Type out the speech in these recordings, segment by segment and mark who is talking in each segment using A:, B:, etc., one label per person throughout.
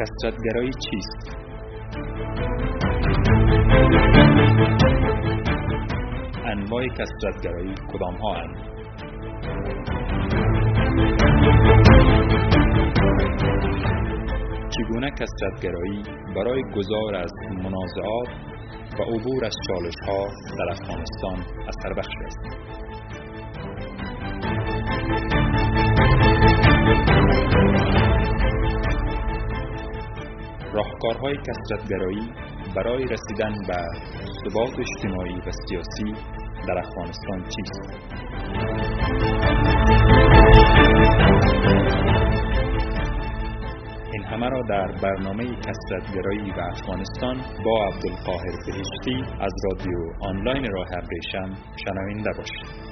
A: کسرتگرایی چیست؟ انواع کسرتگرایی کدام ها هستند؟ چگونه کسرتگرایی برای گذار از منازعات و عبور از چالش ها در افغانستان اثر بخش است؟ راهکارهای کسرتگرایی برای رسیدن به ثبات اجتماعی و سیاسی در افغانستان چیست؟ این همه را در برنامه کسرتگرایی و افغانستان با عبدالقاهر بهشتی از رادیو آنلاین راه ابریشم شنوینده باشید.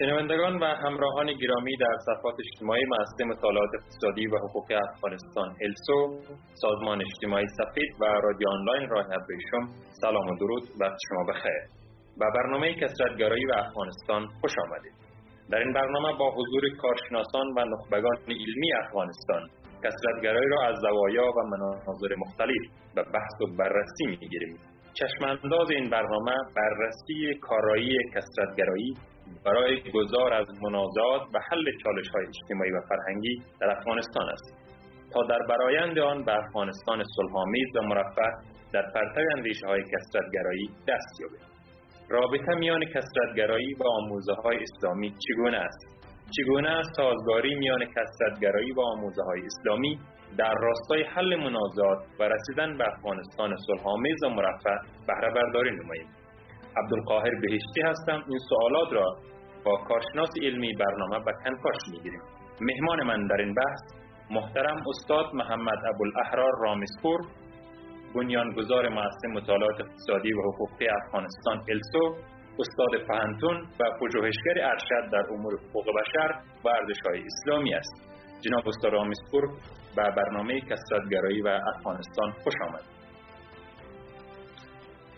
B: شنوندگان و همراهان گرامی در صفحات اجتماعی مؤسسه مطالعات اقتصادی و حقوقی افغانستان السو سازمان اجتماعی سفید و رادیو آنلاین راه ابریشم سلام و درود بر شما بخیر. به برنامه کسرتگرایی و افغانستان خوش آمدید. در این برنامه با حضور کارشناسان و نخبگان علمی افغانستان کسرتگرایی را از زوایا و مناظر مختلف به بحث و بررسی می‌گیریم. چشمانداز این برنامه بررسی کارایی کسرتگرایی برای گذار از منازعات و حل چالش های اجتماعی و فرهنگی در افغانستان است. تا در برایند آن به افغانستان صلحآمیز و مرفه در پرتو اندیشه های کسرتگرایی دست یابیم. رابطه میان کسرتگرایی و آموزه های اسلامی چگونه است؟ چگونه است سازگاری میان کسرتگرایی و آموزه های اسلامی در راستای حل منازعات و رسیدن به افغانستان صلحآمیز و مرفه بهره برداری نماییم عبدالقاهر بهشتی هستم. این سوالات را با کارشناس علمی برنامه به کنکاش می‌گیریم. مهمان من در این بحث محترم استاد محمد ابوالاحرار رامسپور بنیانگذار مؤسسه مطالعات اقتصادی و حقوقی افغانستان السو استاد پهنتون و پژوهشگر ارشد در امور حقوق بشر و های اسلامی است. جناب استاد رامسپور به برنامه کسرتگرایی و افغانستان خوش آمد.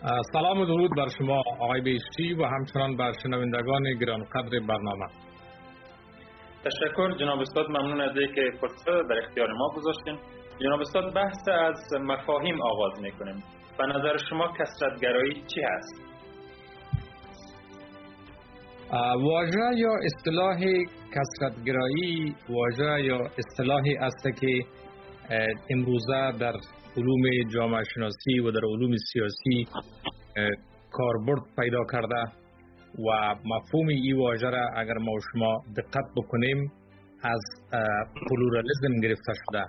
C: سلام و درود بر شما آقای بیشتی و همچنان بر شنوندگان قدر برنامه.
B: تشکر جناب استاد ممنون از اینکه فرصت در اختیار ما گذاشتین. جناب استاد بحث از مفاهیم آغاز می‌کنیم. به نظر شما کسرتگرایی چی هست؟
C: واژه یا اصطلاح کسرتگرایی واژه یا اصطلاحی است که امروزه در علوم جامعه شناسی و در علوم سیاسی کاربرد پیدا کرده و مفهوم این واژه را اگر ما شما دقت بکنیم از پلورالیزم گرفته شده.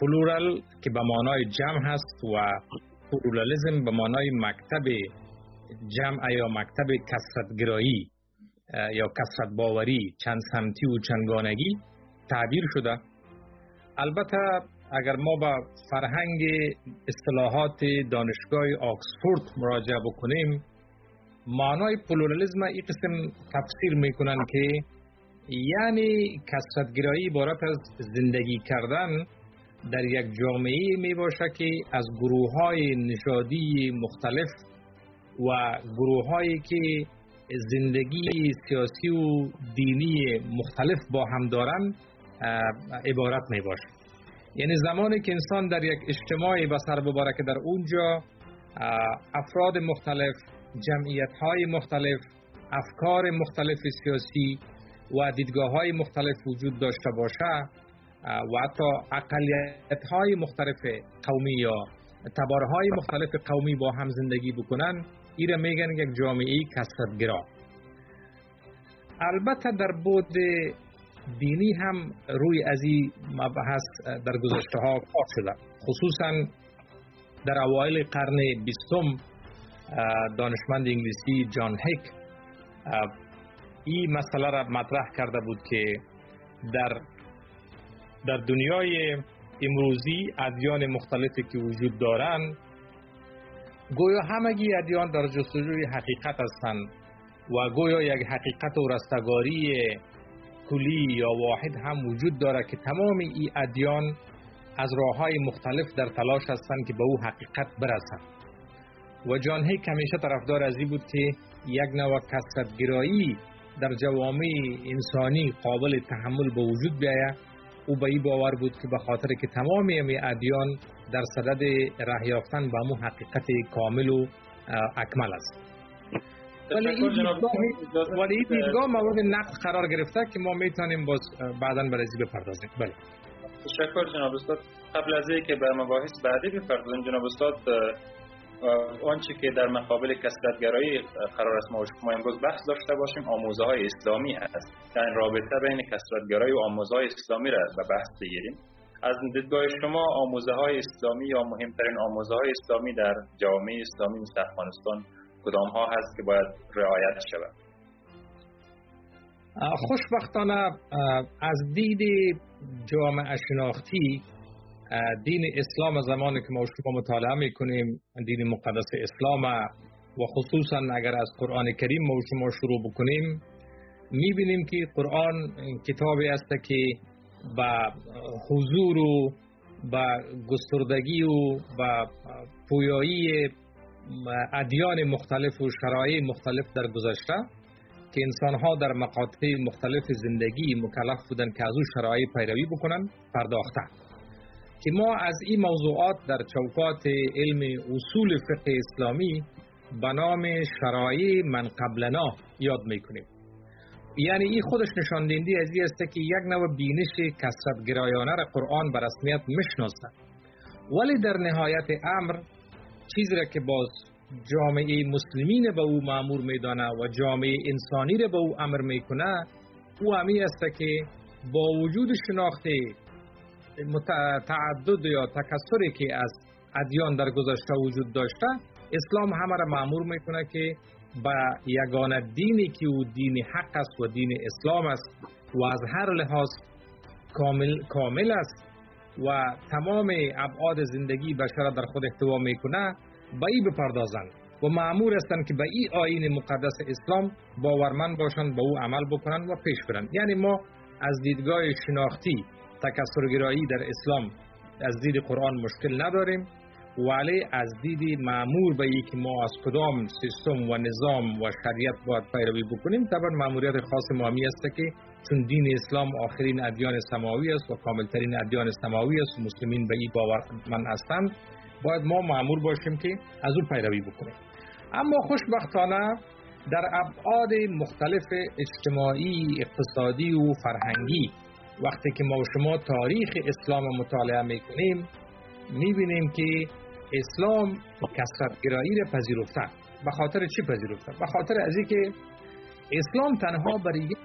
C: plural که به معنای جمع هست و پلورالیزم به معنای مکتب جمع یا مکتب کثرت‌گرایی یا کثرت باوری چند سمتی و چندگانگی تعبیر شده. البته اگر ما به فرهنگ اصطلاحات دانشگاه آکسفورد مراجعه بکنیم معنای پلورالیزم این قسم تفسیر می‌کنن که یعنی کسرتگرایی عبارت از زندگی کردن در یک جامعه می باشه که از گروه های نژادی مختلف و گروه هایی که زندگی سیاسی و دینی مختلف با هم دارن عبارت می باشه یعنی زمانی که انسان در یک اجتماعی به سر که در اونجا افراد مختلف جمعیت های مختلف افکار مختلف سیاسی و دیدگاه های مختلف وجود داشته باشه و حتی اقلیت های مختلف قومی یا تبارهای مختلف قومی با هم زندگی بکنن این را میگن یک جامعه کسرتگرا البته در بود دینی هم روی از این مبحث در گذشته ها کار شده. خصوصا در اوایل قرن بیستم دانشمند انگلیسی جان هیک این مسئله را مطرح کرده بود که در در دنیای امروزی ادیان مختلفی که وجود دارند گویا همگی ادیان در جستجوی حقیقت هستند و گویا یک حقیقت و رستگاری کلی یا واحد هم وجود داره که تمام این ادیان از راه های مختلف در تلاش هستند که به او حقیقت برسند. و جان هیک همیشه طرفدار از این بود که یک نوع گرایی در جوامع انسانی قابل تحمل به وجود بیاید او به این باور بود که به خاطر که تمام ادیان در صدد راه یافتن به مو حقیقت کامل و اکمل است. ولی این دیدگاه ولی این دیدگاه مورد نقد قرار گرفته که ما می‌تونیم باز بعدا به بپردازیم؟ بله.
B: تشکر جناب استاد. قبل از اینکه به مباحث بعدی بپردازیم جناب استاد آنچه که در مقابل کسرتگرایی قرار است ما شما امروز بحث داشته باشیم آموزه های اسلامی هست. در رابطه بین کسرتگرایی و آموزه های اسلامی را به بحث بگیریم. از دیدگاه شما آموزه های اسلامی یا مهمترین آموزه های اسلامی در جامعه اسلامی مثل افغانستان کدام ها هست که باید رعایت شود.
C: خوشبختانه از دید جامعه شناختی دین اسلام زمانی که ما شما مطالعه می‌کنیم دین مقدس اسلام و خصوصا اگر از قرآن کریم ما شما شروع بکنیم می‌بینیم که قرآن کتابی است که با حضور و با گستردگی و با پویایی ادیان مختلف و شرایع مختلف در گذشته که انسان ها در مقاطع مختلف زندگی مکلف بودن که از او شرایع پیروی بکنن پرداخته که ما از این موضوعات در چوکات علم اصول فقه اسلامی به نام شرایع من قبلنا یاد می‌کنیم. یعنی این خودش نشان دهنده از این است که یک نوع بینش کسرت گرایانه را قرآن به رسمیت می‌شناسه ولی در نهایت امر چیزی را که باز جامعه مسلمین به او معمور میدانه و جامعه انسانی را به او امر می‌کنه او همی است که با وجود شناخت تعدد یا تکسری که از ادیان در گذشته وجود داشته اسلام همه را معمور می‌کنه که با یگانه دینی که او دین حق است و دین اسلام است و از هر لحاظ کامل, کامل است و تمام ابعاد زندگی بشر در خود احتوا می‌کنه به ای بپردازند و معمور هستند که به این آین مقدس اسلام باورمند باشند به او عمل بکنند و پیش برند. یعنی ما از دیدگاه شناختی تکسرگرایی در اسلام از دید قرآن مشکل نداریم ولی از دید معمور به که ما از کدام سیستم و نظام و شریعت باید پیروی بکنیم. طبعا معمولیت خاص ما است که چون دین اسلام آخرین ادیان سماوی است و کاملترین ادیان سماوی است و مسلمین به این باور من هستند. باید ما معمور باشیم که از او پیروی بکنیم. اما خوشبختانه در ابعاد مختلف اجتماعی اقتصادی و فرهنگی وقتی که ما و شما تاریخ اسلام مطالعه می‌کنیم می‌بینیم که اسلام کسرتگرایی را پذیرفته به خاطر چی پذیرفته؟ به خاطر از اینکه اسلام تنها بر یک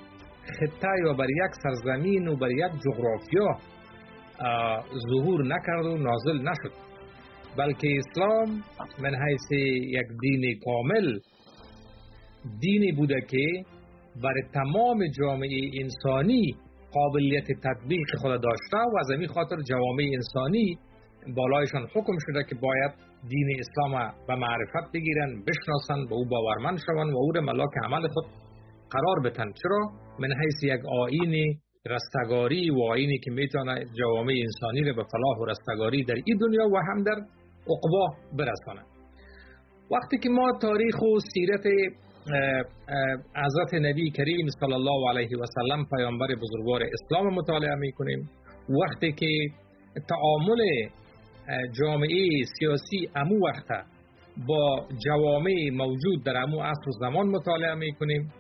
C: خطه یا بر یک سرزمین و بر یک جغرافیا ظهور نکرد و نازل نشد. بلکه اسلام من حیث یک دین کامل دینی بوده که بر تمام جامعه انسانی قابلیت تطبیق خود داشته و از این خاطر جوامع انسانی بالایشان حکم شده که باید دین اسلام به معرفت بگیرن بشناسن به او باورمند شوند و او را ملاک عمل خود قرار بتن. چرا؟ من حیث یک آین رستگاری و آینی که می‌تونه جوامع انسانی را به فلاح و رستگاری در این دنیا و هم در عقبا برسانه. وقتی که ما تاریخ و سیرت حضرت نبی کریم صلی الله علیه و سلم پیامبر بزرگوار اسلام مطالعه می‌کنیم. وقتی که تعامل جامعه سیاسی امو وقت با جوامع موجود در امو عصر و زمان مطالعه می‌کنیم.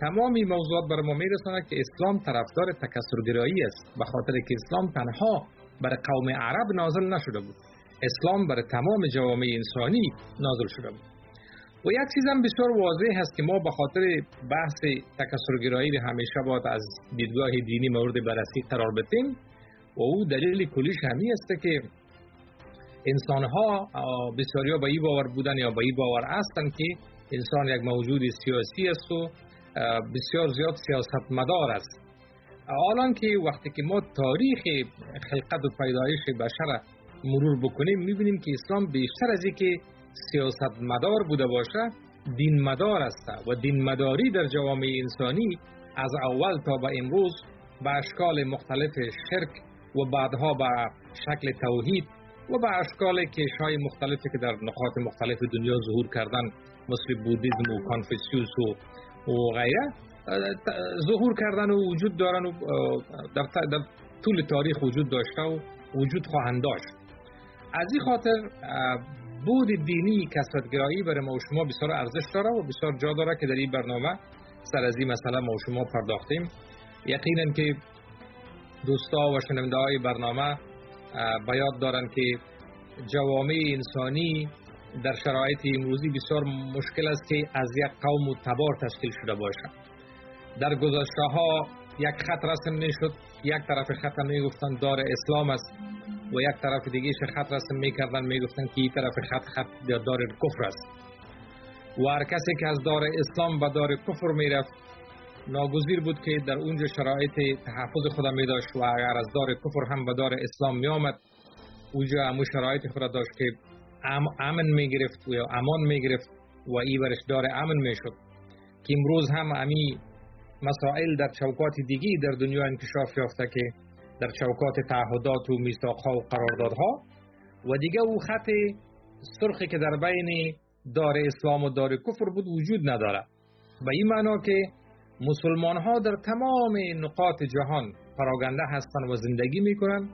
C: تمامی موضوعات بر ما میرساند که اسلام طرفدار تکسرگرایی است به خاطر که اسلام تنها بر قوم عرب نازل نشده بود. اسلام بر تمام جوامع انسانی نازل شده بود. و یک چیز هم بسیار واضح هست که ما به خاطر بحث تکسرگرایی همیشه باید از دیدگاه دینی مورد بررسی قرار بدیم و او دلیل کلیش همی است که انسان ها بسیاری به این باور بودن یا به این باور هستند که انسان یک موجود سیاسی است و بسیار زیاد سیاست مدار است. حالا که وقتی که ما تاریخ خلقت و پیدایش بشر مرور بکنیم می‌بینیم که اسلام بیشتر از که سیاست مدار بوده باشه دین مدار است و دین مداری در جوامع انسانی از اول تا به امروز به اشکال مختلف شرک و بعدها به شکل توحید و به اشکال کش های مختلفی که در نقاط مختلف دنیا ظهور کردن مثل بودیزم و کانفیسیوس و, و غیره ظهور کردن و وجود دارن و در, طول تاریخ وجود داشته و وجود خواهند داشت. از این خاطر بود دینی کسرتگرایی برای ما و شما بسیار ارزش داره و بسیار جا داره که در این برنامه سر از این مسئله ما و شما پرداختیم. یقینا که دوستا و شنونده های برنامه بیاد دارند که جوامع انسانی در شرایط امروزی بسیار مشکل است که از یک قوم و تبار تشکیل شده باشد. در گذشته ها یک خط رسم نشد یک طرف خط می گفتن دار اسلام است و یک طرف دیگه خط رسم می کردن می گفتن که این طرف خط خط دار کفر است. و هر کسی که از دار اسلام به دار کفر می رفت ناگزیر بود که در اونجا شرایط تحفظ خود می داشت و اگر از دار کفر هم به دار اسلام می آمد اونجا همون شرایط خود داشت که امن می گرفت و امان می گرفت و ای برش دار امن می شد که امروز هم امی مسائل در چوکات دیگی در دنیا انکشاف یافته که در چوکات تعهدات و میثاقها و قراردادها و دیگه او خط سرخی که در بین دار اسلام و دار کفر بود وجود نداره به این معنا که مسلمان ها در تمام نقاط جهان پراگنده هستند و زندگی می‌کنند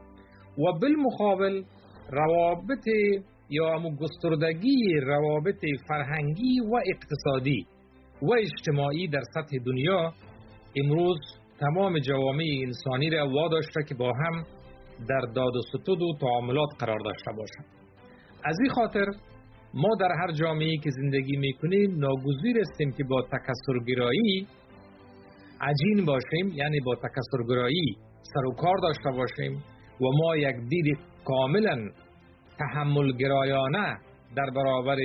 C: و بالمقابل روابط یا امو گستردگی روابط فرهنگی و اقتصادی و اجتماعی در سطح دنیا امروز تمام جوامع انسانی را واداشته که با هم در داد و ستود و تعاملات قرار داشته باشند. از این خاطر ما در هر جامعه که زندگی می‌کنیم ناگزیر هستیم که با تکسرگرایی عجین باشیم یعنی با تکسرگرایی سر و کار داشته باشیم و ما یک دید کاملا تحمل گرایانه در برابر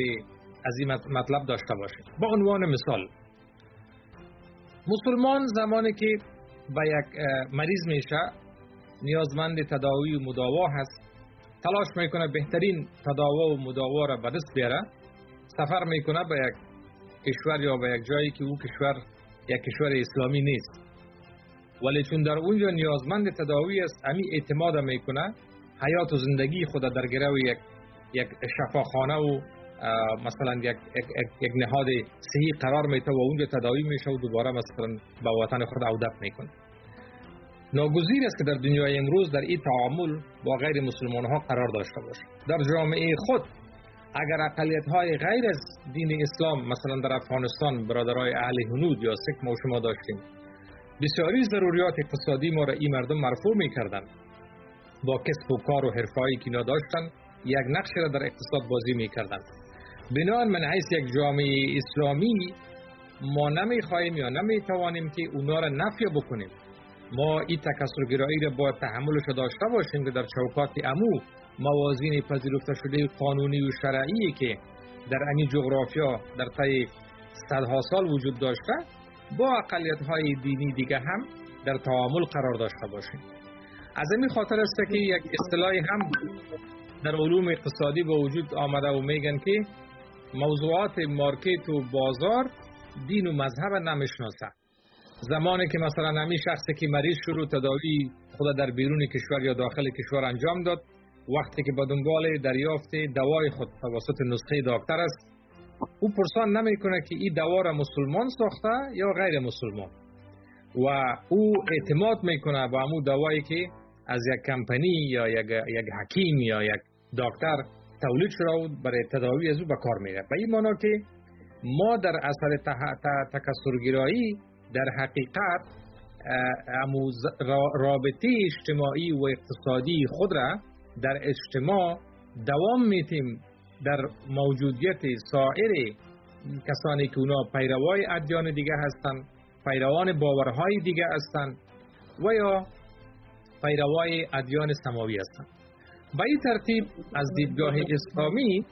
C: از این مطلب داشته باشیم با عنوان مثال مسلمان زمانی که به یک مریض میشه نیازمند تداوی و مداوا هست تلاش می‌کنه بهترین تداوا و مداوا را به دست بیاره سفر می‌کنه به یک کشور یا به یک جایی که او کشور یک کشور اسلامی نیست. ولی چون در اونجا نیازمند تداوی است امی اعتماد می‌کنه حیات و زندگی خود در گرو یک یک شفاخانه و مثلا یک, یک, یک نهاد صحی قرار میته و اونجا تداوی میشه و دوباره مثلا به وطن خود عودت می‌کنه. ناگزیر است که در دنیای امروز در این تعامل با غیر مسلمان ها قرار داشته باشه در جامعه خود اگر اقلیت های غیر از دین اسلام مثلا در افغانستان برادرای اهل هنود یا سک ما شما داشتیم بسیاری ضروریات اقتصادی ما را این مردم مرفوع می‌کردند. با کسب و کار و حرفایی که اینا داشتن یک نقش را در اقتصاد بازی می‌کردند. بنان من حیث یک جامعه اسلامی ما نمی‌خواهیم یا نمی‌توانیم که اونا را نفی بکنیم. ما این تکسرگرایی را با تحملش داشته باشیم که در چوکات امو موازین پذیرفته شده قانونی و شرعی که در این جغرافیا در طی صدها سال وجود داشته با اقلیت های دینی دیگه هم در تعامل قرار داشته باشیم. از این خاطر است که یک اصطلاحی هم در علوم اقتصادی با وجود آمده و میگن که موضوعات مارکت و بازار دین و مذهب نمی‌شناسه. زمانی که مثلا نمی شخصی که مریض شروع تداوی خود در بیرون کشور یا داخل کشور انجام داد وقتی که به دنبال دریافت دوای خود توسط نسخه دکتر است او پرسان نمی‌کنه که این دوا را مسلمان ساخته یا غیر مسلمان. و او اعتماد می‌کنه با امو دوایی که از یک کمپانی یا یک, یک حکیم یا یک دکتر تولید شده برای تداوی از او به کار میره. به این مانا که ما در اثر تکسرگرایی در حقیقت رابطه اجتماعی و اقتصادی خود را در اجتماع دوام میتیم در موجودیت سایر کسانی که اونا پیروای ادیان دیگه هستند پیروان باورهای دیگه هستند و یا پیروای ادیان سماوی هستند به این ترتیب از دیدگاه اسلامی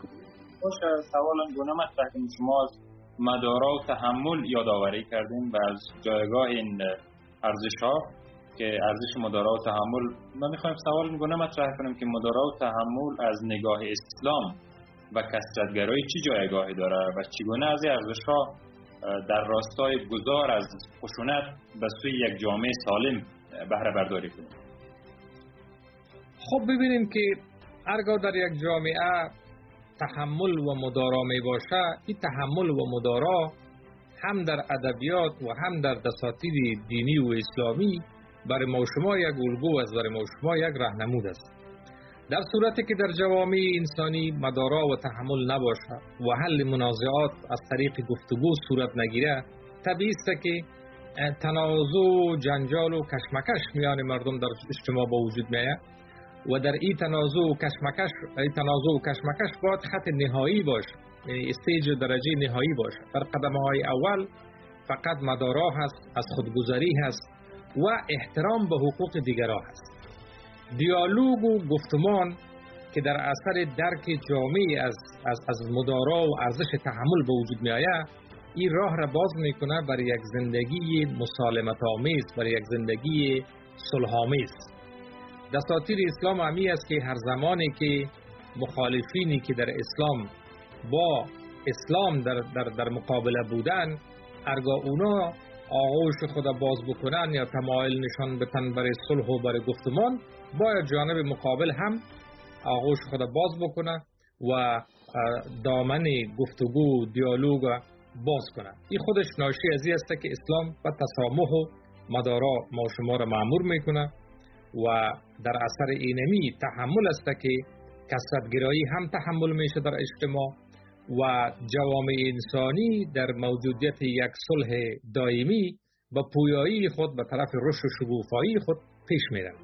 B: سوالم گونه مطرح شما از مدارا و تحمل یادآوری کردیم و از جایگاه این ارزش ها که ارزش مدارا و تحمل ما می‌خوایم سوال گونه مطرح کنیم که مدارا و تحمل از نگاه اسلام و کسرتگرایی چی جایگاهی داره و چگونه از ارزش ها در راستای گذار از خشونت به سوی یک جامعه سالم بهره برداری کنیم؟
C: خب ببینیم که هرگاه در یک جامعه تحمل و مدارا می باشه. این تحمل و مدارا هم در ادبیات و هم در دساتیر دینی و اسلامی برای ما شما یک الگو است برای ما شما یک راهنمود است. در صورتی که در جوامع انسانی مدارا و تحمل نباشه و حل منازعات از طریق گفتگو صورت نگیره طبیعی است که تنازع و جنجال و کشمکش میان مردم در اجتماع با وجود میاد و در این تنازع و کشمکش این تنازع و کشمکش باید خط نهایی باشه یعنی استیج درجه نهایی باشه در قدم های اول فقط مدارا هست از خودگذری هست و احترام به حقوق دیگران هست. دیالوگ و گفتمان که در اثر درک جامعی از, از, از مدارا و ارزش تحمل به وجود می آید این راه را باز می‌کنه برای یک زندگی مسالمت آمیز برای یک زندگی صلح آمیز دستاتیر اسلام همی است که هر زمانی که مخالفینی که در اسلام با اسلام در, در, در مقابله بودن ارگا اونا آغوش خدا باز بکنن یا تمایل نشان بتن برای صلح و برای گفتمان باید جانب مقابل هم آغوش خدا باز بکنه و دامن گفتگو دیالوگ باز کنه این خودش ناشی از است که اسلام و تسامح و مدارا ما شما را معمور می‌کنه و در اثر اینمی تحمل است که کسرتگرایی هم تحمل میشه در اجتماع و جوامع انسانی در موجودیت یک صلح دائمی و پویایی خود به طرف رشد و شگوفایی خود پیش میرن.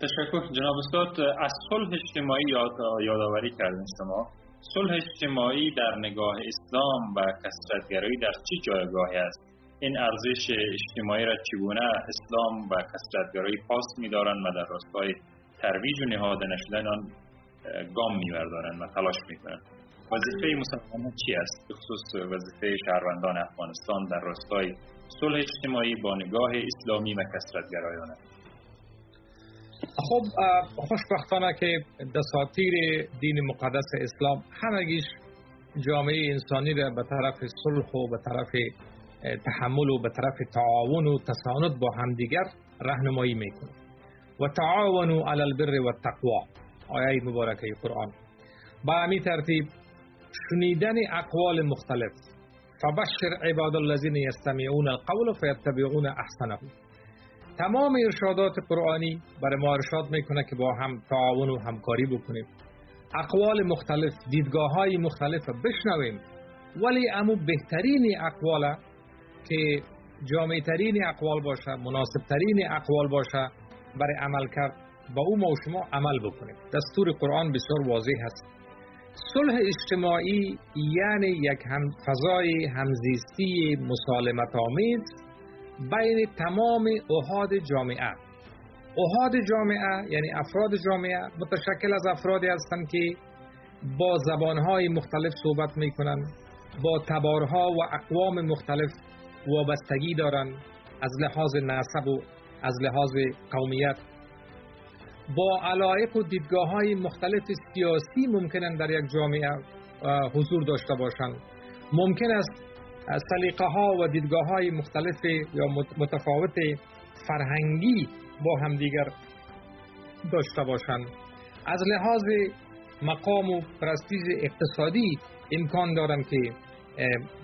B: تشکر. جناب استاد از صلح اجتماعی یاد یادآوری کردین شما. صلح اجتماعی در نگاه اسلام و کسرتگرایی در چه جایگاهی است؟ این ارزش اجتماعی را چگونه اسلام و کسرتگرایی پاس میدارند و در راستای ترویج و نهاده نشدن آن گام میبردارند و تلاش می‌کنند. وظیفه مسلمانان چی است؟ به خصوص وظیفه شهروندان افغانستان در راستای صلح اجتماعی با نگاه اسلامی و کسرتگرایانه
C: خب خوشبختانه که دساتیر دین مقدس اسلام همگیش جامعه انسانی را به طرف صلح و به طرف تحمل و به طرف تعاون و تساند با همدیگر راهنمایی می‌کنه و تعاونوا علی البر و التقوا آیه مبارکه قرآن. با همین ترتیب شنیدن اقوال مختلف. فبشر عباد الذین یستمعون القول فیتبعون احسنه. تمام ارشادات قرآنی برای ما ارشاد می‌کنه که با هم تعاون و همکاری بکنیم. اقوال مختلف دیدگاه های مختلف بشنویم. ولی امو بهترین اقوال که جامع ترین اقوال باشه مناسب ترین اقوال باشه برای عمل کرد با او ما و شما عمل بکنیم. دستور قرآن بسیار واضح هست. صلح اجتماعی یعنی یک هم فضای همزیستی مسالمت آمیز بین تمام احاد جامعه. احاد جامعه یعنی افراد جامعه متشکل از افرادی هستند که با زبانهای مختلف صحبت می‌کنند با تبارها و اقوام مختلف وابستگی دارند از لحاظ نسب و از لحاظ قومیت. با علایق و دیدگاه های مختلف سیاسی ممکنن در یک جامعه حضور داشته باشند ممکن است سلیقه ها و دیدگاه های مختلف یا متفاوت فرهنگی با همدیگر داشته باشند از لحاظ مقام و پرستیژ اقتصادی امکان دارند که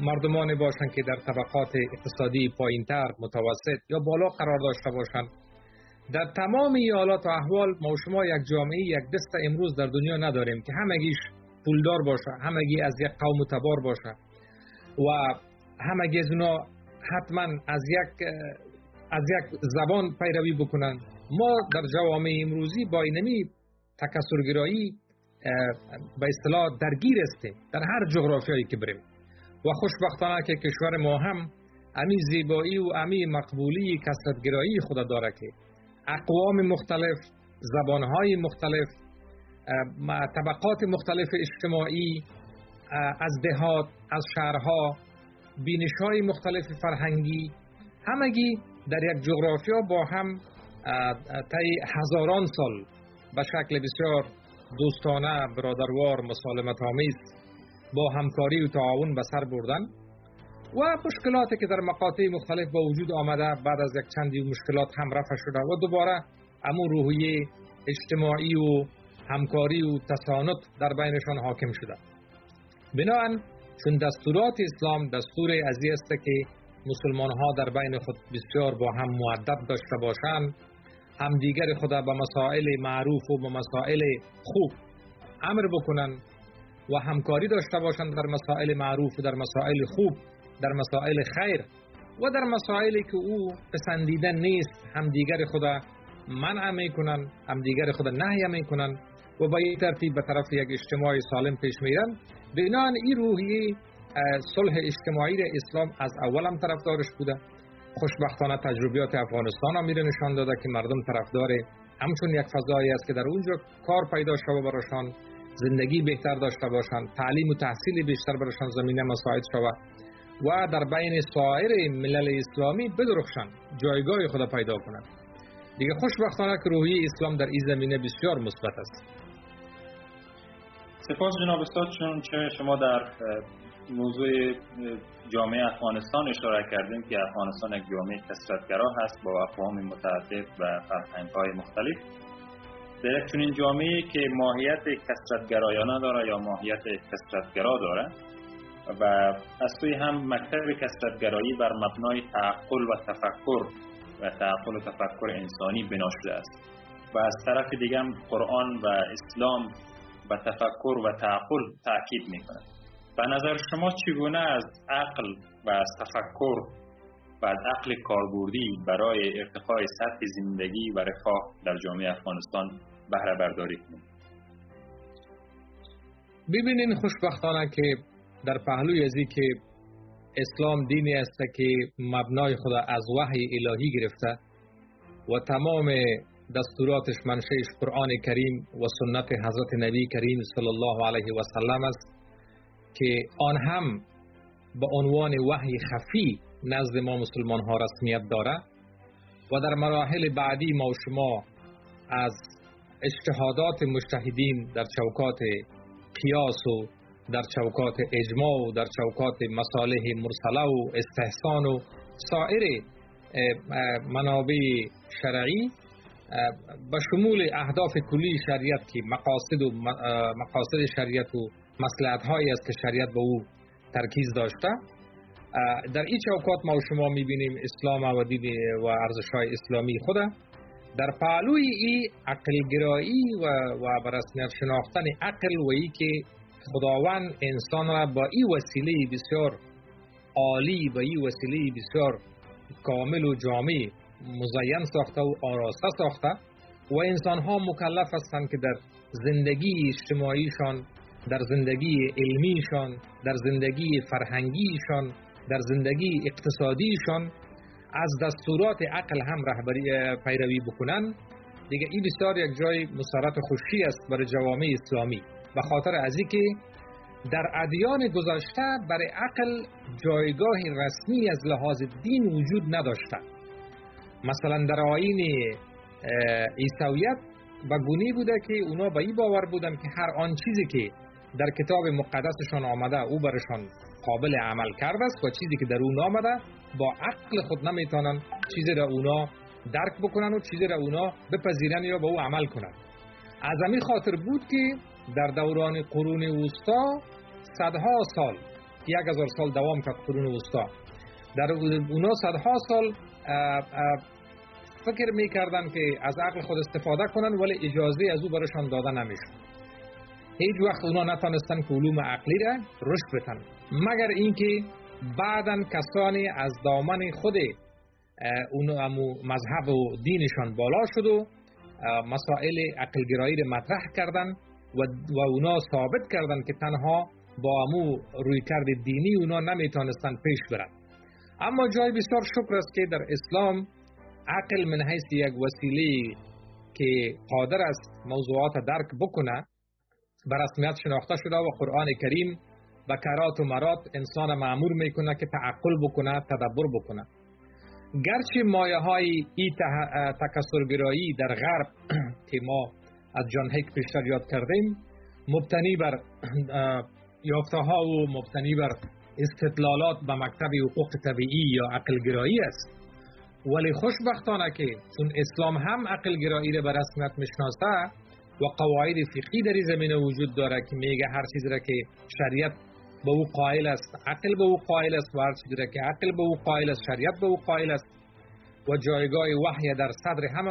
C: مردمان باشند که در طبقات اقتصادی پایینتر متوسط یا بالا قرار داشته باشند در تمام ایالات و احوال ما شما یک جامعه یک دست امروز در دنیا نداریم که همگیش پولدار باشه همگی از یک قوم تبار باشه و همگی از اونا حتما از یک از یک زبان پیروی بکنن. ما در جوامع امروزی با اینمی تکسرگرایی به اصطلاح درگیر استیم در هر جغرافیایی که بریم. و خوشبختانه که کشور ما هم امی زیبایی و امی مقبولی کسرتگرایی خدا داره که اقوام مختلف زبانهای مختلف طبقات مختلف اجتماعی از دهات از شهرها بینش های مختلف فرهنگی همگی در یک جغرافیا با هم طی هزاران سال به شکل بسیار دوستانه برادروار مسالمت آمیز با همکاری و تعاون به سر بردن و مشکلاتی که در مقاطع مختلف با وجود آمده بعد از یک چندی مشکلات هم رفع شده و دوباره امو روحیه اجتماعی و همکاری و تسانت در بینشان حاکم شده. بنابراین چون دستورات اسلام دستور ازی است که مسلمان ها در بین خود بسیار با هم معدب داشته باشند هم دیگر خود به مسائل معروف و به مسائل خوب امر بکنن و همکاری داشته باشند در مسائل معروف و در مسائل خوب در مسائل خیر و در مسائلی که او پسندیده نیست هم دیگر خدا منع می‌کنن هم دیگر خدا نهی می‌کنن و با این ترتیب به طرف یک اجتماع سالم پیش میرن. بنان این روحی صلح اجتماعی اسلام از اول هم طرفدارش بوده. خوشبختانه تجربیات افغانستان هم نشان داده که مردم طرفدار همچون یک فضایی است که در اونجا کار پیدا شده براشان زندگی بهتر داشته باشند. تعلیم و تحصیل بیشتر براشان زمینه مساعد شود و در بین سایر ملل اسلامی بدرخشند. جایگاه خود پیدا کنند. دیگه خوشبختانه که روحی اسلام در این زمینه بسیار مثبت است.
B: سپاس جناب استاد چون چه شما در موضوع جامعه افغانستان اشاره کردیم که افغانستان یک جامعه کسرتگرا هست با افهام متعدد و فرهنگ های مختلف. در یک چنین جامعه که ماهیت کسرتگرایانه داره یا ماهیت کسرتگرا داره و از سوی هم مکتب کسرتگرایی بر مبنای تعقل و تفکر و تعقل و تفکر انسانی بنا شده است. و از طرف دیگه هم قرآن و اسلام و تفکر و تعقل تاکید می‌کنه به نظر شما چگونه از عقل و از تفکر و از عقل کاربردی برای ارتقاء سطح زندگی و رفاه در جامعه افغانستان بهره برداری کنید
C: ببینین خوشبختانه که در پهلوی ازی که اسلام دینی است که مبنای خدا از وحی الهی گرفته و تمام دستوراتش منشهش قرآن کریم و سنت حضرت نبی کریم صلی الله علیه و سلم است که آن هم به عنوان وحی خفی نزد ما مسلمان ها رسمیت داره و در مراحل بعدی ما و شما از اجتهادات مجتهدین در چوکات قیاس و در چوکات اجماع و در چوکات مصالح مرسله و استحسان و سایر منابع شرعی به شمول اهداف کلی شریعت که مقاصد و مقاصد شریعت و مسلحت هایی است که شریعت به او ترکیز داشته. در این چوکات ما شما می‌بینیم اسلام و دین و ارزش های اسلامی خود در پهلوی ای عقلگرایی و, و برسمیت شناختن عقل و ای که خداوند انسان را با این وسیله بسیار عالی با این وسیله بسیار کامل و جامع مزین ساخته و آراسته ساخته و انسان ها مکلف هستند که در زندگی اجتماعیشان در زندگی علمیشان در زندگی فرهنگیشان در زندگی اقتصادیشان از دستورات عقل هم رهبری پیروی بکنن. دیگه این بسیار یک جای مسارت خوشی است برای جوامع اسلامی. به خاطر از که در ادیان گذشته برای عقل جایگاه رسمی از لحاظ دین وجود نداشته. مثلا در آین عیسویت و گونی بوده که اونا به این باور بودن که هر آن چیزی که در کتاب مقدسشان آمده او برشان قابل عمل کرده است و چیزی که در اون آمده با عقل خود نمی‌تونن چیزی را اونا درک بکنن و چیزی را اونا بپذیرن یا به او عمل کنن. از همین خاطر بود که در دوران قرون وسطا صدها سال یک هزار سال دوام کرد قرون وسطا. در اونا صدها سال فکر می‌کردن که از عقل خود استفاده کنن ولی اجازه از او برشان داده نمی‌شد. هیچ وقت اونا نتانستن که علوم عقلی را رشد بتن مگر اینکه بعدا کسانی از دامن خود اون مذهب و دینشان بالا شد و مسائل عقلگرایی را مطرح کردن و, و اونا ثابت کردن که تنها با امو روی کرد دینی اونا نمی‌تونستن پیش برن. اما جای بسیار شکر است که در اسلام عقل من حیث یک وسیله که قادر است موضوعات درک بکنه به رسمیت شناخته شده و قرآن کریم به کرات و مرات انسان معمور می‌کنه که تعقل بکنه تدبر بکنه. گرچه مایه های ای تکسرگرایی در غرب که ما از جان هیک پیشتر یاد کردیم مبتنی بر یافته ها و مبتنی بر استدلالات به مکتب حقوق طبیعی یا عقل گرایی است. ولی خوشبختانه که چون اسلام هم عقل گرایی را به رسمیت می‌شناسه و قواعد فقهی در این زمینه وجود داره که میگه هر چیزی را که شریعت به او قائل است. عقل به او قائل است و هر که عقل به او قائل است شریعت به او قائل است. و جایگاه وحی در صدر همه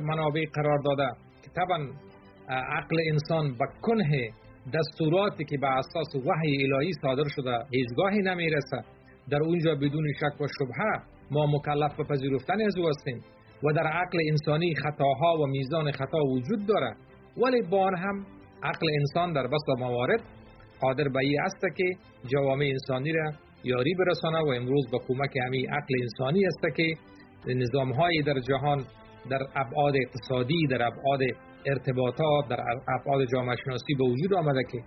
C: منابع قرار داده. که طبعا عقل انسان به کنه دستوراتی که به اساس وحی الهی صادر شده هیچگاهی نمی‌رسه. در اونجا بدون شک و شبهه ما مکلف به پذیرفتن از او هستیم. و در عقل انسانی خطاها و میزان خطا وجود داره. ولی با آن هم عقل انسان در بس موارد قادر به این است که جوامع انسانی را یاری برسانه و امروز با کمک همین عقل انسانی است که نظام های در جهان در ابعاد اقتصادی در ابعاد ارتباطات در ابعاد جامعه شناسی به وجود آمده که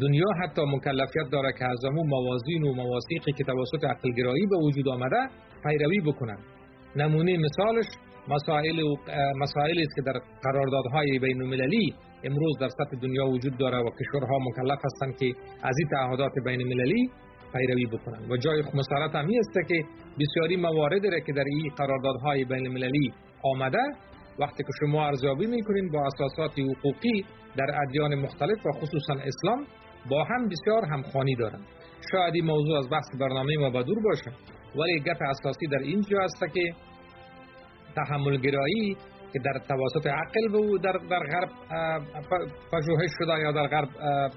C: دنیا حتی مکلفیت داره که از امون موازین و مواسیقی که توسط عقلگرایی به وجود آمده پیروی بکنند. نمونه مثالش مسائل مسائلی است که در قراردادهای بین المللی امروز در سطح دنیا وجود داره و کشورها مکلف هستند که از این تعهدات بین المللی پیروی بکنند. و جای مسارت هم است که بسیاری موارد را که در این قراردادهای بین المللی آمده وقتی که شما ارزیابی می‌کنین با اساسات حقوقی در ادیان مختلف و خصوصا اسلام با هم بسیار همخوانی دارند. شاید این موضوع از بحث برنامه ما بدور باشه ولی گپ اساسی در اینجا است که تحمل گرایی که در توسط عقل به او در, در غرب پژوهش شده یا در غرب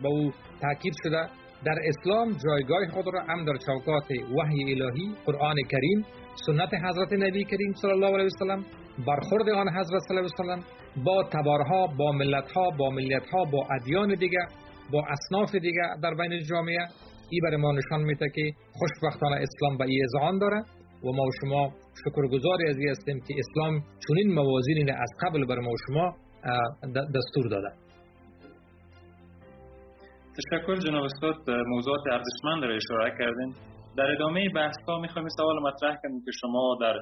C: به او تاکید شده. در اسلام جایگاه خود را هم در چوکات وحی الهی قرآن کریم سنت حضرت نبی کریم صلی الله علیه وسلم برخورد آن حضرت صلی الله علیه وسلم با تبارها با ملتها با ملیتها با ادیان دیگه با اصناف دیگه در بین جامعه ای برای ما نشان میده که خوشبختانه اسلام به ای داره. و ما و شما شکرگزاری از هستیم که اسلام چنین موازین از قبل بر ما و شما دستور داده.
B: تشکر جناب استاد موضوعات ارزشمند را اشاره کردین. در ادامه بحث ها می‌خوایم سوال مطرح کنیم که شما در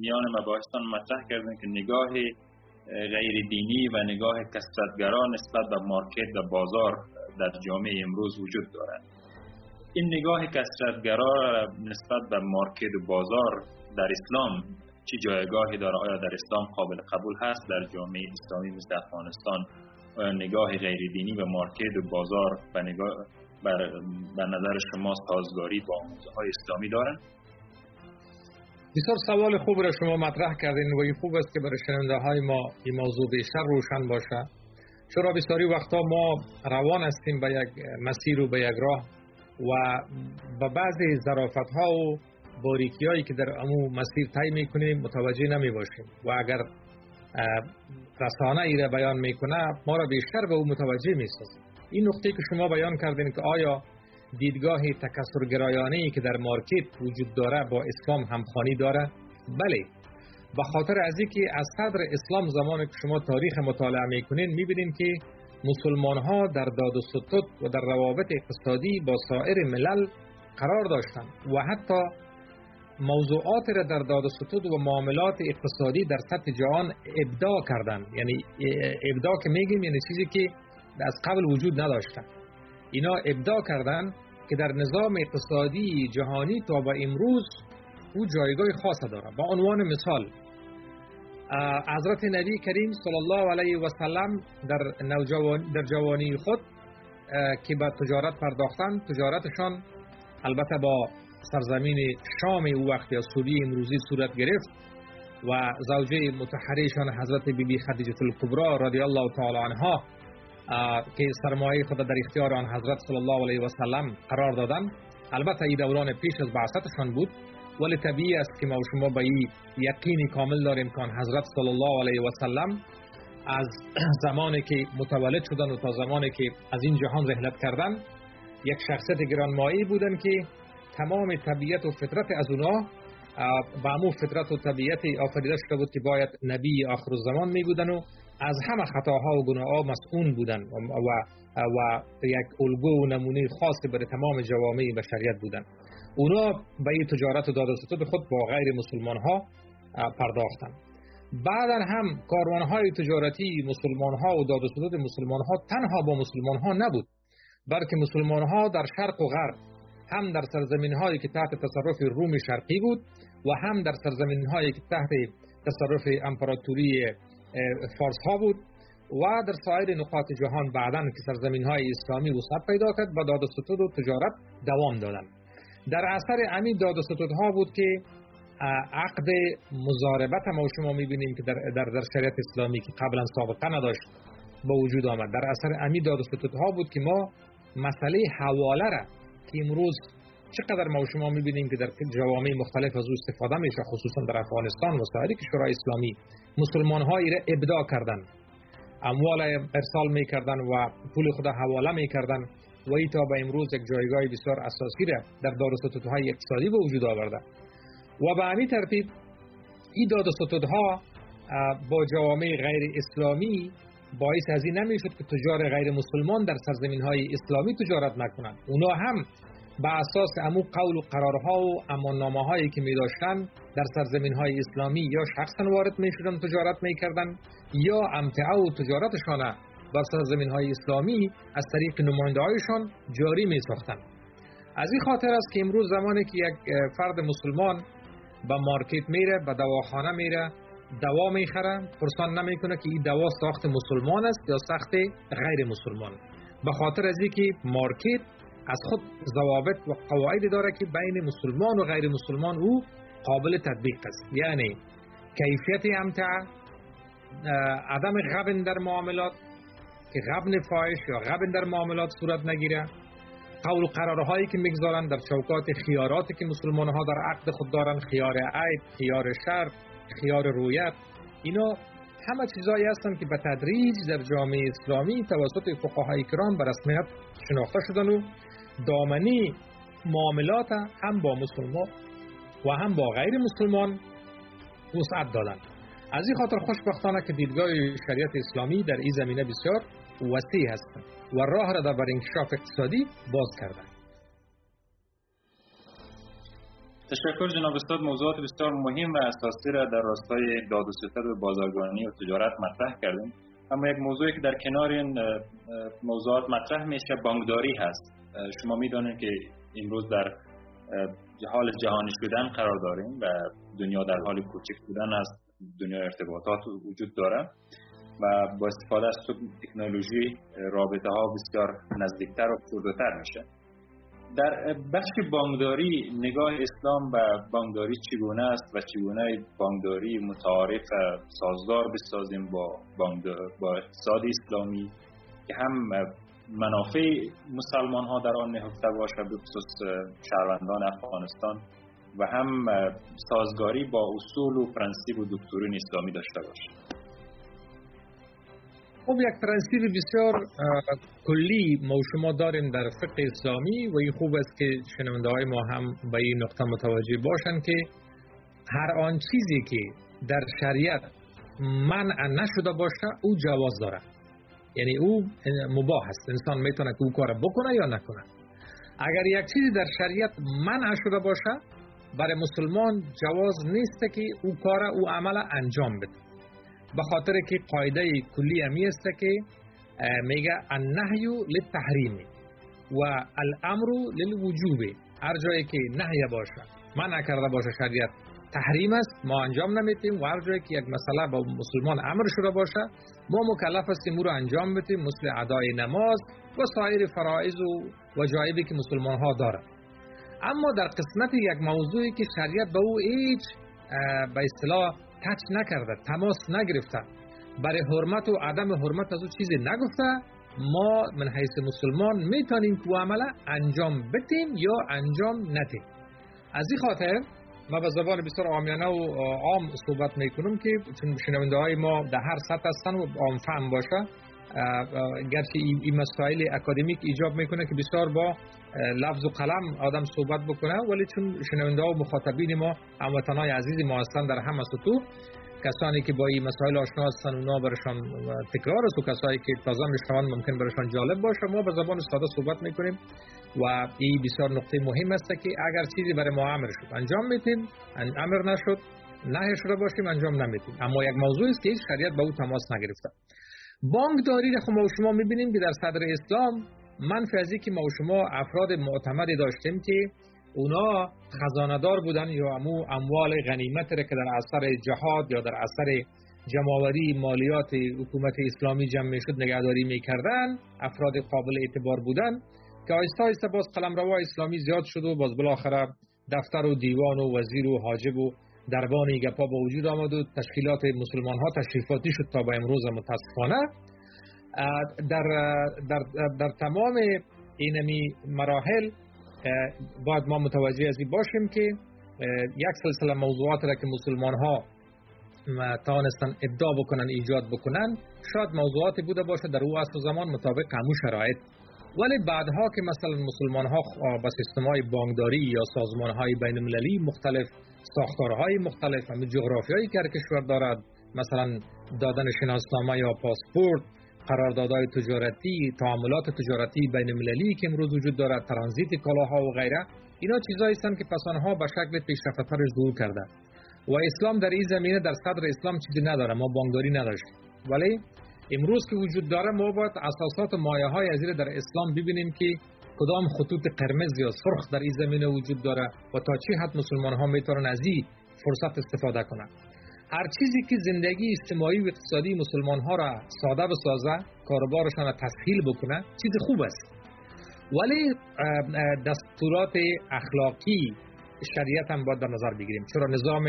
B: میان مباحثتان مطرح کردین که نگاه غیر دینی و نگاه کسرتگرا نسبت به مارکت و بازار در جامعه امروز وجود دارد. این نگاه کسرتگرا نسبت به مارکت و بازار در اسلام چی جایگاهی داره؟ آیا در اسلام قابل قبول هست؟ در جامعه اسلامی مثل افغانستان نگاه غیر دینی به مارکت و بازار به نگاه بر, نظر شما سازگاری با آموزه های اسلامی دارن؟
C: بسیار سوال خوب را شما مطرح کردین و خوب است که برای شنونده های ما این موضوع بیشتر روشن باشه. چرا بسیاری وقتا ما روان هستیم به یک مسیر و به یک راه؟ و به بعضی ظرافت ها و باریکی هایی که در امو مسیر طی می‌کنیم متوجه نمی باشیم و اگر رسانه ای را بیان می‌کنه ما را بیشتر به او متوجه می‌سازیم این نقطه که شما بیان کردین که آیا دیدگاه تکسرگرایانه که در مارکت وجود داره با اسلام همخوانی داره؟ بله. به خاطر از اینکه از صدر اسلام زمان که شما تاریخ مطالعه می‌کنین می‌بینین که مسلمان ها در داد و ستد و در روابط اقتصادی با سایر ملل قرار داشتند و حتی موضوعات را در داد و ستد و معاملات اقتصادی در سطح جهان ابداع کردند. یعنی ابداع که میگیم یعنی چیزی که از قبل وجود نداشتن اینا ابداع کردن که در نظام اقتصادی جهانی تا به امروز او جایگاه خاص داره با عنوان مثال حضرت نبی کریم صلی الله علیه و سلم در, در جوانی خود که به تجارت پرداختن تجارتشان البته با سرزمین شام او وقت یا سوریه امروزی صورت گرفت و زوجه متحریشان حضرت بیبی بی خدیجه الکبرا رضی الله تعالی عنها که سرمایه خود در اختیار آن حضرت صلی الله علیه و سلم قرار دادن البته این دوران پیش از بعثتشان بود. ولی طبیعی است که ما شما به این یقینی کامل داریم که حضرت صلی الله علیه و سلم از زمانی که متولد شدن و تا زمانی که از این جهان رحلت کردن یک شخصیت گرانمایی بودن که تمام طبیعت و فطرت از اونا به امو فطرت و طبیعت آفریده شده بود که باید نبی آخر الزمان می بودن و از همه خطاها و گناه ها مسئول بودن و, و, و یک الگو و نمونه خاص برای تمام جوامع بشریت بودن. اونا به این تجارت و داد خود با غیر مسلمان ها پرداختن. بعدا هم های تجارتی مسلمان ها و داد و مسلمان ها تنها با مسلمان ها نبود. بلکه مسلمان ها در شرق و غرب هم در سرزمین هایی که تحت تصرف روم شرقی بود و هم در سرزمین هایی که تحت تصرف امپراتوری فارس ها بود و در سایر نقاط جهان بعدا که سرزمین های اسلامی وسعت پیدا کرد و داد و و تجارت دوام دادند در اثر امین داد و بود که عقد مزاربت ما شما می‌بینیم که در, در, در شریعت اسلامی که قبلا سابقه نداشت با وجود آمد. در اثر امی داد و بود که ما مسئله حواله را که امروز چقدر ما شما می‌بینیم که در جوامع مختلف از او استفاده میشه خصوصا در افغانستان و سایر کشورهای اسلامی مسلمان هایی را ابدا کردن اموال ارسال می‌کردن و پول خود حواله می‌کردن. و ای تا به امروز یک جایگاه بسیار اساسی را در دار های اقتصادی به وجود آورده. و به همین ترتیب این داد و با جوامع غیر اسلامی باعث از این نمی‌شد که تجار غیر مسلمان در سرزمین های اسلامی تجارت نکنند. اونا هم به اساس امو قول و قرارها و اماننامه هایی که می داشتن در سرزمین های اسلامی یا شخصا وارد می شدن تجارت می کردن یا امتعه و تجارتشان بر سرزمین های اسلامی از طریق نماینده جاری می ساختن. از این خاطر است که امروز زمانی که یک فرد مسلمان به مارکت میره به دواخانه میره دوا می‌خره پرسان نمی‌کنه که این دوا ساخت مسلمان است یا ساخت غیر مسلمان به خاطر از اینکه مارکت از خود ضوابط و قواعد داره که بین مسلمان و غیر مسلمان او قابل تطبیق است یعنی کیفیت امتع عدم غبن در معاملات که غبن فایش یا غبن در معاملات صورت نگیره. قول قرارهایی که می‌گذارن در چوکات خیاراتی که مسلمان ها در عقد خود دارن خیار عیب خیار شر خیار رویت. اینا همه چیزایی هستن که به تدریج در جامعه اسلامی توسط فقهای کرام به رسمیت شناخته شدن و دامنی معاملات هم با مسلمان و هم با غیر مسلمان وسعت دادن از این خاطر خوشبختانه که دیدگاه شریعت اسلامی در این زمینه بسیار وسیع هستند و راه را در انکشاف اقتصادی باز کردند
B: تشکر جناب استاد موضوعات بسیار مهم و اساسی را در راستای داد و ستد و بازرگانی و تجارت مطرح کردیم. اما یک موضوعی که در کنار این موضوعات مطرح میشه بانکداری هست. شما می‌دانید که امروز در حال جهانی شدن قرار داریم و دنیا در حال کوچک بودن از دنیا ارتباطات وجود داره و با استفاده از تکنولوژی رابطه ها بسیار نزدیکتر و پردهتر میشه. در بخش بانکداری نگاه اسلام به بانکداری چگونه است و چگونه بانکداری متعارف سازگار بسازیم با با اقتصاد اسلامی که هم منافع مسلمان ها در آن نهفته باشه به خصوص شهروندان افغانستان. و هم سازگاری با اصول و پرنسیب و دکترین اسلامی داشته باشه
C: خب یک پرنسیب بسیار کلی ما شما داریم در فقه اسلامی و این خوب است که شنونده های ما هم به این نقطه متوجه باشند که هر آن چیزی که در شریعت منع نشده باشه او جواز داره. یعنی او مباح است. انسان می‌تونه که او کار بکنه یا نکنه. اگر یک چیزی در شریعت منع شده باشه برای مسلمان جواز نیست که او کار او عمل انجام بده. به خاطر که قاعده کلی امی است که میگه النهی للتحریم و الامر للوجوب. هر جایی که نهی باشه منع کرده باشه شریعت تحریم است ما انجام نمیتیم و هر جایی که یک مسئله با مسلمان امر شده باشه ما مکلف هستیم او رو انجام بدیم مثل ادای نماز و سایر فرائض و وجایبی که مسلمان ها داره اما در قسمت یک موضوعی که شریعت به او هیچ به اصطلاح تچ نکرده تماس نگرفته. برای حرمت و عدم حرمت از او چیزی نگفته. ما من حیث مسلمان می‌تونیم که عمل انجام بتیم یا انجام نتیم از این خاطر ما به زبان بسیار آمیانه و عام صحبت می‌کنم که چون شنونده های ما در هر سطح هستن و عام فهم باشه. گرچه این مسائل اکادمیک ایجاب می‌کنه که بسیار با لفظ و قلم آدم صحبت بکنه ولی چون شنونده و مخاطبین ما هموطنهای عزیز ما هستن در همه سطوح کسانی که با این مسائل آشنا هستن اونا برشان تکرار است و کسایی که تازه میشنوند ممکن برشان جالب باشه. ما به زبان ساده صحبت می‌کنیم و این بسیار نقطه مهم است که اگر چیزی برای ما امر شد انجام میتیم امر نشد نه شده باشیم انجام نمیدیم. اما یک موضوع است که هیچ شریعت به او تماس نگرفته. بانکداری خب ما شما می‌بینیم که در صدر اسلام من از که ما شما افراد معتمدی داشتیم که اونا خزاندار بودن یا امو اموال غنیمت را که در اثر جهاد یا در اثر جمعوری مالیات حکومت اسلامی جمع می‌شد نگهداری می‌کردن افراد قابل اعتبار بودن که آیسته آیسته باز قلمروا اسلامی زیاد شد و باز بالاخره دفتر و دیوان و وزیر و حاجب و دربان گپا با وجود آمد و تشکیلات مسلمان ها تشریفاتی شد تا به امروز متاسفانه. در, در, در تمام اینمی مراحل باید ما متوجه از باشیم که یک سلسله موضوعات را که مسلمان ها توانستن ابداع بکنن ایجاد بکنن شاید موضوعاتی بوده باشه در او اصل زمان مطابق همو شرایط. ولی بعدها که مثلا مسلمان ها با سیستم های بانکداری یا سازمان های بین المللی مختلف ساختارهای مختلف همین جغرافی هایی که کشور دارد مثلا دادن شناسنامه یا پاسپورت قراردادهای تجارتی تعاملات تجارتی بین المللی که امروز وجود دارد ترانزیت کالاها و غیره اینا چیزایی هستند که پس آنها به شکل پیشرفته ظهور کرده. و اسلام در این زمینه در صدر اسلام چیزی نداره ما بانکداری نداشتیم. ولی امروز که وجود داره ما باید اساسات مایه های از در اسلام ببینیم که کدام خطوط قرمز یا سرخ در این زمینه وجود داره و تا چه حد مسلمان ها می‌تونن از این فرصت استفاده کنند؟ هر چیزی که زندگی اجتماعی و اقتصادی مسلمان ها را ساده بسازه کاربارشان را تسهیل بکنه چیز خوب است. ولی دستورات اخلاقی شریعت هم باید در نظر بگیریم. چرا نظام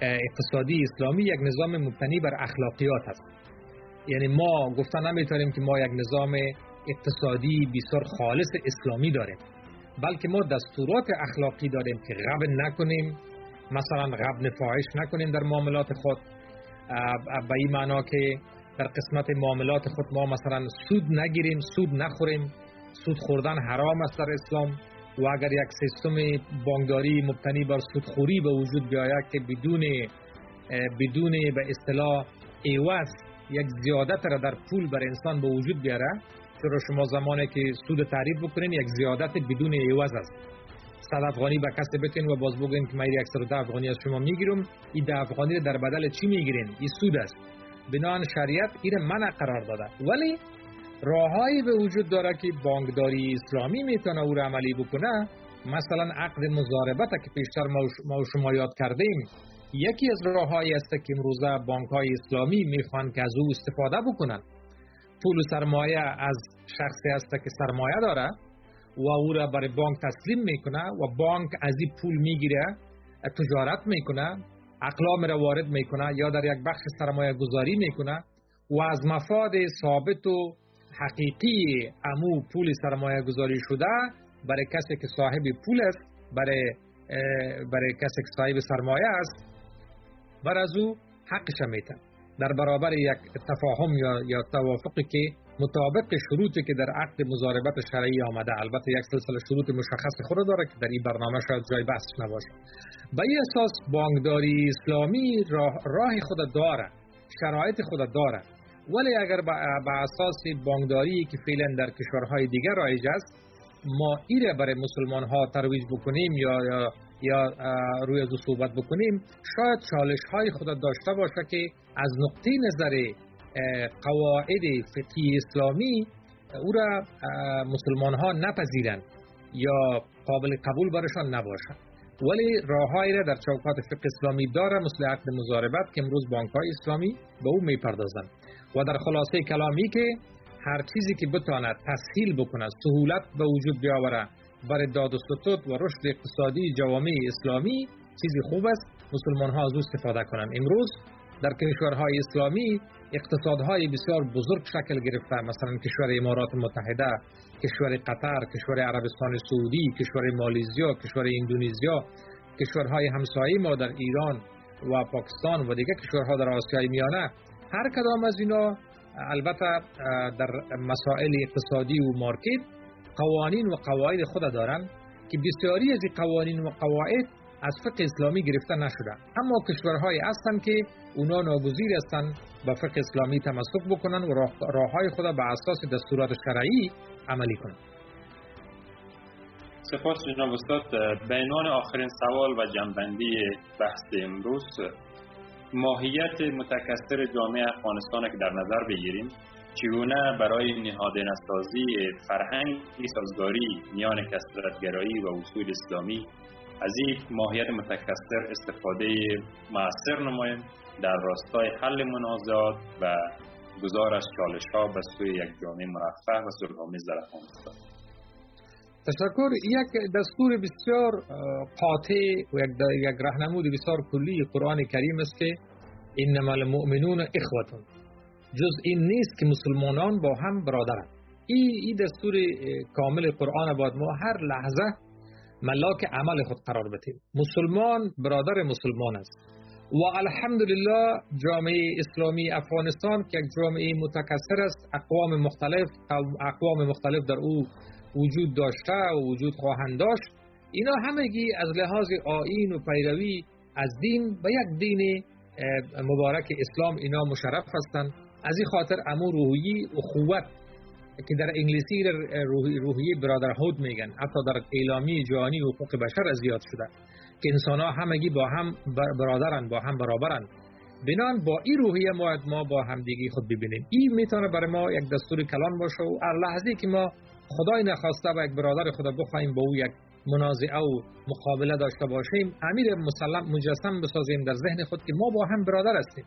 C: اقتصادی اسلامی یک نظام مبتنی بر اخلاقیات است. یعنی ما گفتن نمی‌تونیم که ما یک نظام اقتصادی بسیار خالص اسلامی داریم بلکه ما دستورات اخلاقی داریم که غب نکنیم مثلا غب فاحش نکنیم در معاملات خود به این معنا که در قسمت معاملات خود ما مثلا سود نگیریم سود نخوریم سود خوردن حرام است در اسلام و اگر یک سیستم بانکداری مبتنی بر سودخوری به وجود بیاید که بدون بدون به اصطلاح ایواز یک زیادت را در پول بر انسان به وجود بیاره چرا شما زمانی که سود تعریف بکنین یک زیادت بدون ایواز است. صد افغانی به کسی بتین و باز بگین که من یک افغانی از شما می‌گیرم. این ده افغانی در بدل چی می‌گیرین؟ این سود است. بنان شریعت این منع قرار داده. ولی راههایی به وجود داره که بانکداری اسلامی می‌تونه او عملی بکنه. مثلا عقد مزاربت که پیشتر ما شما یاد کردیم. یکی از راههایی است که امروزه بانک های اسلامی می‌خوان که از او استفاده بکنن. پول سرمایه از شخصی است که سرمایه داره و او را برای بانک تسلیم می‌کنه و بانک از این پول می‌گیره تجارت می‌کنه اقلام را وارد می‌کنه یا در یک بخش سرمایه گذاری می‌کنه و از مفاد ثابت و حقیقی امو پول سرمایه گذاری شده برای کسی که صاحب پول است برای برای کسی که صاحب سرمایه است بر از او حقش میتن در برابر یک تفاهم یا, یا توافقی که مطابق شروطی که در عقد مزاربت شرعی آمده البته یک سلسله شروط مشخص خود داره که در این برنامه شاید جای بحث نباشه. به این اساس بانکداری اسلامی راه, راه خود داره شرایط خود داره. ولی اگر به اساس بانکداری که فعلا در کشورهای دیگر رایج است ما ایره برای مسلمان ها ترویج بکنیم یا یا روی از صحبت بکنیم شاید چالش های خود داشته باشه که از نقطه نظر قواعد فقهی اسلامی او را مسلمان ها نپذیرند یا قابل قبول برشان نباشد ولی راههایی را در چوکات فقه اسلامی داره مثل عقد مزاربت که امروز بانک های اسلامی به او می‌پردازند. و در خلاصه کلامی که هر چیزی که بتواند تسهیل بکند سهولت به وجود بیاوره برای داد و ستود و رشد اقتصادی جوامع اسلامی چیزی خوب است. مسلمان ها از او استفاده کنند. امروز در کشورهای اسلامی اقتصادهای بسیار بزرگ شکل گرفته. مثلا کشور امارات متحده کشور قطر کشور عربستان سعودی کشور مالیزیا کشور اندونزیا کشورهای همسایه ما در ایران و پاکستان و دیگر کشورها در آسیای میانه. هر کدام از اینا البته در مسائل اقتصادی و مارکت قوانین و قواعد خود دارند که بسیاری از قوانین و قواعد از فقه اسلامی گرفته نشده اما کشورهای هستند که اونا ناگزیر هستند به فقه اسلامی تمسک بکنن و راه های خود به اساس دستورات شرعی عملی کنند
B: سپاس جناب استاد. به عنوان آخرین سوال و جنبندی بحث امروز ماهیت متکثر جامعه افغانستان که در نظر بگیریم چگونه برای نهاد نسازی فرهنگ سازگاری میان کسرتگرایی و اصول اسلامی از این ماهیت متکثر استفاده موثر نماییم در راستای حل منازعات و گذار از چالش ها به سوی یک جامعه مرفه و صلحآمیز در افغانستان.
C: تشکر. یک دستور بسیار قاطع و یک راهنمود بسیار کلی قرآن کریم است که انما المؤمنون اخوتون جز این نیست که مسلمانان با هم برادرند. این ای دستور کامل قرآن باید ما هر لحظه ملاک عمل خود قرار بدیم. مسلمان برادر مسلمان است. و الحمدلله جامعه اسلامی افغانستان که یک جامعه متکثر است اقوام مختلف اقوام مختلف در او وجود داشته و وجود خواهند داشت. اینا همگی از لحاظ آیین و پیروی از دین و یک دین مبارک اسلام اینا مشرف هستند. از این خاطر امو روحی و قوت که در انگلیسی روحیه برادرهود میگن. حتی در اعلامی جهانی حقوق بشر از زیاد شده که انسان ها همگی با هم برادرن با هم برابرن. بنان با این روحیه ما ما با همدیگی خود ببینیم. این می‌تونه برای ما یک دستور کلان باشه و لحظه که ما خدای نخواسته و یک برادر خدا بخوایم با او یک منازعه و مقابله داشته باشیم امیر مسلم مجسم بسازیم در ذهن خود که ما با هم برادر هستیم.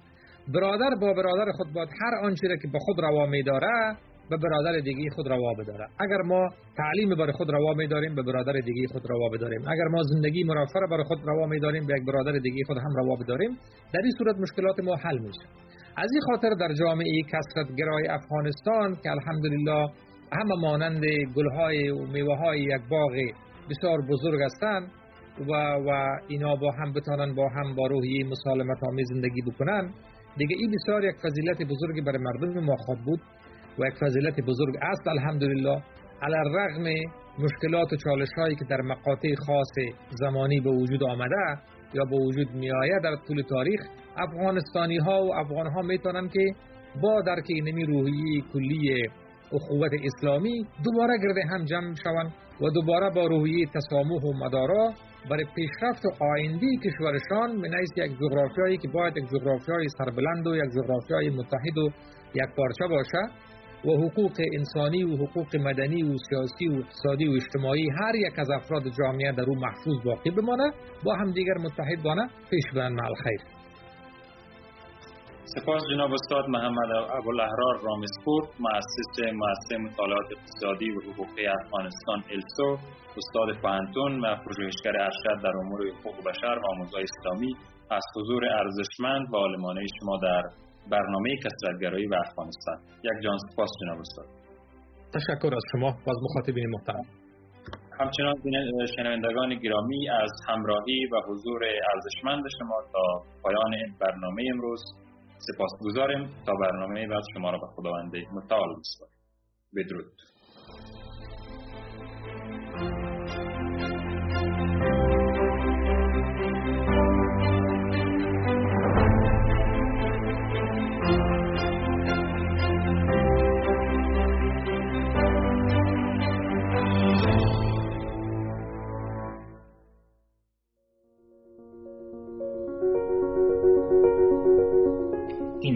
C: برادر با برادر خود باید هر آنچه که به خود روا داره به برادر دیگه خود روا بداره. اگر ما تعلیم برای خود روا داریم به برادر دیگه خود روا بداریم. اگر ما زندگی مرفه برای خود روا داریم به یک برادر دیگه خود هم روا بداریم. در این صورت مشکلات ما حل میشه. از این خاطر در جامعه کسرت گرای افغانستان که الحمدلله همه مانند گلهای و میوه های یک باغ بسیار بزرگ هستند و, و اینا با هم بتانن با هم با روحی مسالمت آمیز زندگی بکنن دیگه این بسیار یک فضیلت بزرگی برای مردم ما خود بود. و یک فضیلت بزرگ. است الحمدلله علی رغم مشکلات و چالش هایی که در مقاطع خاص زمانی به وجود آمده یا به وجود می آید در طول تاریخ افغانستانی ها و افغان ها می‌تونن که با درک اینمی روحی کلی اخوت اسلامی دوباره گرده هم جمع شوند و دوباره با روحیه تسامح و مدارا برای پیشرفت و آیندی کشورشان من یک جغرافیایی که باید یک جغرافیای سربلند و یک جغرافیای متحد و یک پارچه باشه. و حقوق انسانی و حقوق مدنی و سیاسی و اقتصادی و اجتماعی هر یک از افراد جامعه در او محفوظ باقی بمانه با هم دیگر متحد بانه پیش برن مع خیر
B: سپاس جناب استاد محمد ابوالاحرار رامسپور مؤسس مؤسسه مطالعات اقتصادی و حقوقی افغانستان السو استاد فانتون و پژوهشگر ارشد در امور حقوق بشر و آموزهای اسلامی از حضور ارزشمند و عالمانه شما در برنامه کسرتگرایی و افغانستان. یک جان سپاس جناب استاد.
C: تشکر از شما. و از مخاطبین محترم.
B: همچنان شنوندگان گرامی از همراهی و حضور ارزشمند شما تا پایان برنامه امروز سپاس گذاریم تا برنامه بعد شما را به خداوند متعال بسپاریم. بدرود.